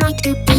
like to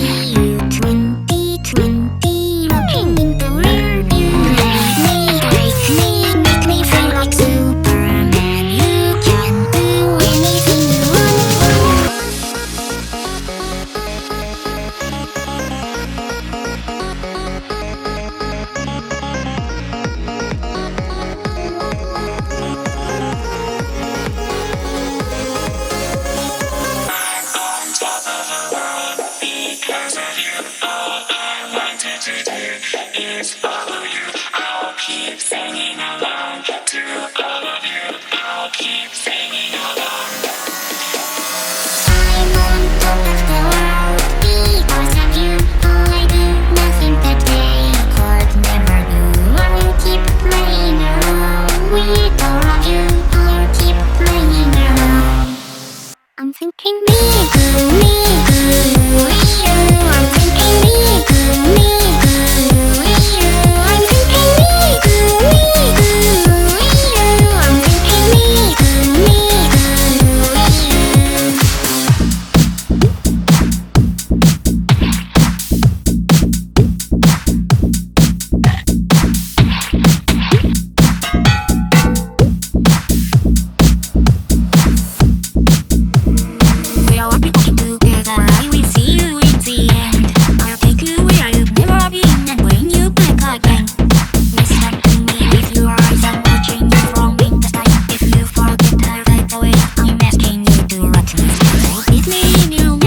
to do is follow you. I'll keep singing along to all of you. I'll keep singing. Give me new